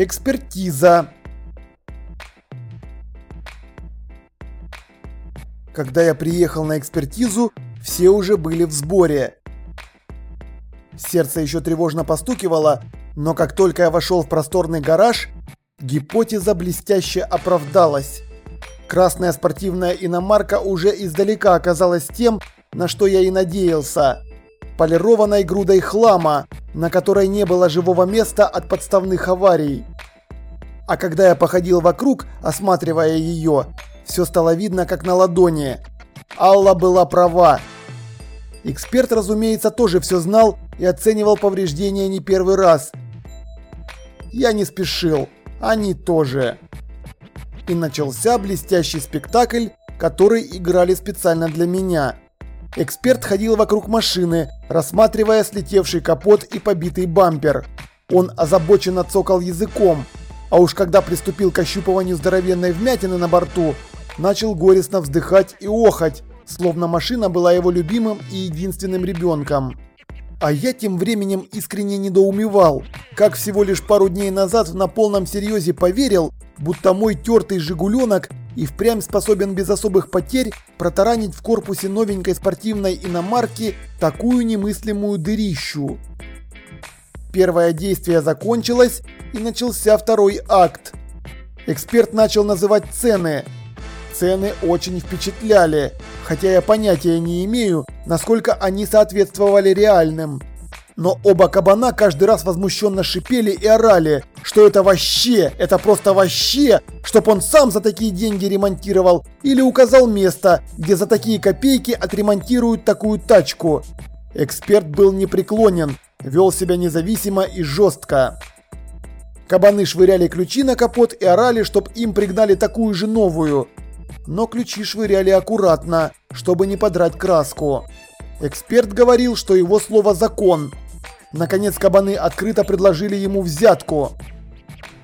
Экспертиза. Когда я приехал на экспертизу, все уже были в сборе. Сердце еще тревожно постукивало, но как только я вошел в просторный гараж, гипотеза блестяще оправдалась. Красная спортивная иномарка уже издалека оказалась тем, на что я и надеялся. Полированной грудой хлама, на которой не было живого места от подставных аварий. А когда я походил вокруг, осматривая ее, все стало видно как на ладони. Алла была права. Эксперт, разумеется, тоже все знал и оценивал повреждения не первый раз. Я не спешил, они тоже. И начался блестящий спектакль, который играли специально для меня. Эксперт ходил вокруг машины, рассматривая слетевший капот и побитый бампер. Он озабоченно цокал языком, а уж когда приступил к ощупыванию здоровенной вмятины на борту, начал горестно вздыхать и охать, словно машина была его любимым и единственным ребенком. А я тем временем искренне недоумевал, как всего лишь пару дней назад на полном серьезе поверил, будто мой тертый «Жигуленок» и впрямь способен без особых потерь протаранить в корпусе новенькой спортивной иномарки такую немыслимую дырищу. Первое действие закончилось и начался второй акт. Эксперт начал называть цены. Цены очень впечатляли, хотя я понятия не имею, насколько они соответствовали реальным. Но оба кабана каждый раз возмущенно шипели и орали, что это вообще, это просто вообще, чтоб он сам за такие деньги ремонтировал или указал место, где за такие копейки отремонтируют такую тачку. Эксперт был непреклонен, вел себя независимо и жестко. Кабаны швыряли ключи на капот и орали, чтоб им пригнали такую же новую но ключи швыряли аккуратно, чтобы не подрать краску. Эксперт говорил, что его слово закон. Наконец кабаны открыто предложили ему взятку.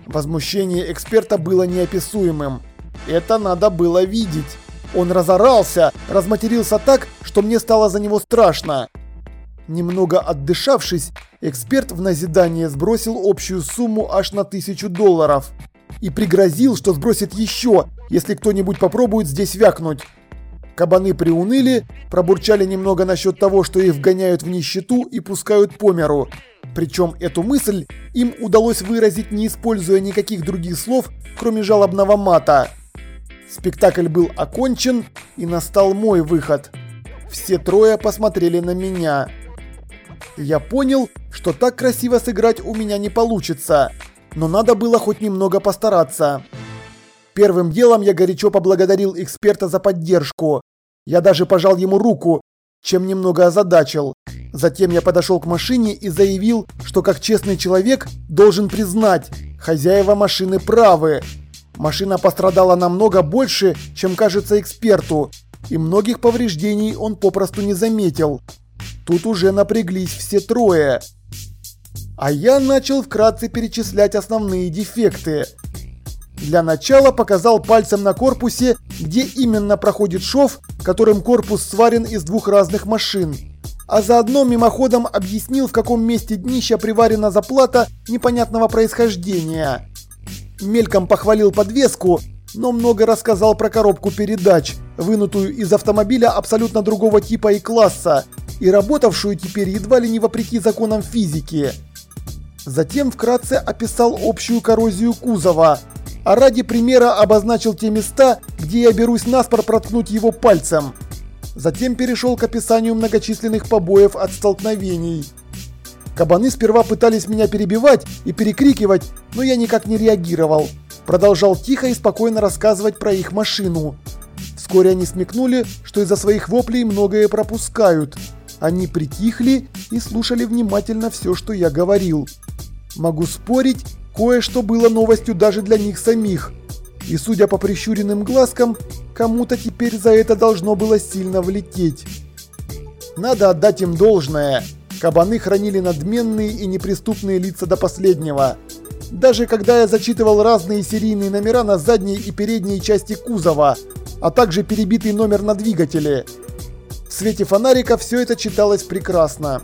Возмущение эксперта было неописуемым. Это надо было видеть. Он разорался, разматерился так, что мне стало за него страшно. Немного отдышавшись, эксперт в назидание сбросил общую сумму аж на тысячу долларов и пригрозил, что сбросит еще, если кто-нибудь попробует здесь вякнуть. Кабаны приуныли, пробурчали немного насчет того, что их вгоняют в нищету и пускают по миру. Причем эту мысль им удалось выразить, не используя никаких других слов, кроме жалобного мата. Спектакль был окончен, и настал мой выход. Все трое посмотрели на меня. Я понял, что так красиво сыграть у меня не получится, но надо было хоть немного постараться. Первым делом я горячо поблагодарил эксперта за поддержку. Я даже пожал ему руку, чем немного озадачил. Затем я подошел к машине и заявил, что как честный человек должен признать, хозяева машины правы. Машина пострадала намного больше, чем кажется эксперту, и многих повреждений он попросту не заметил. Тут уже напряглись все трое. А я начал вкратце перечислять основные дефекты. Для начала показал пальцем на корпусе, где именно проходит шов, которым корпус сварен из двух разных машин. А заодно мимоходом объяснил, в каком месте днища приварена заплата непонятного происхождения. Мельком похвалил подвеску, но много рассказал про коробку передач, вынутую из автомобиля абсолютно другого типа и класса, и работавшую теперь едва ли не вопреки законам физики. Затем вкратце описал общую коррозию кузова, а ради примера обозначил те места, где я берусь наспор проткнуть его пальцем. Затем перешел к описанию многочисленных побоев от столкновений. Кабаны сперва пытались меня перебивать и перекрикивать, но я никак не реагировал. Продолжал тихо и спокойно рассказывать про их машину. Вскоре они смекнули, что из-за своих воплей многое пропускают. Они притихли и слушали внимательно все, что я говорил. Могу спорить, Кое-что было новостью даже для них самих. И судя по прищуренным глазкам, кому-то теперь за это должно было сильно влететь. Надо отдать им должное. Кабаны хранили надменные и неприступные лица до последнего. Даже когда я зачитывал разные серийные номера на задней и передней части кузова, а также перебитый номер на двигателе. В свете фонарика все это читалось прекрасно.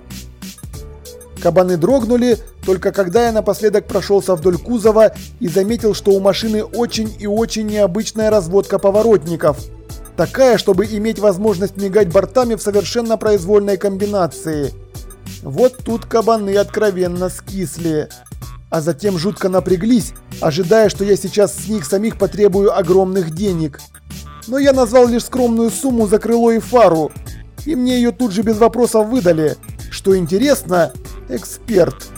Кабаны дрогнули, только когда я напоследок прошелся вдоль кузова и заметил, что у машины очень и очень необычная разводка поворотников. Такая, чтобы иметь возможность мигать бортами в совершенно произвольной комбинации. Вот тут кабаны откровенно скисли. А затем жутко напряглись, ожидая, что я сейчас с них самих потребую огромных денег. Но я назвал лишь скромную сумму за крыло и фару, и мне ее тут же без вопросов выдали. Что интересно, эксперт.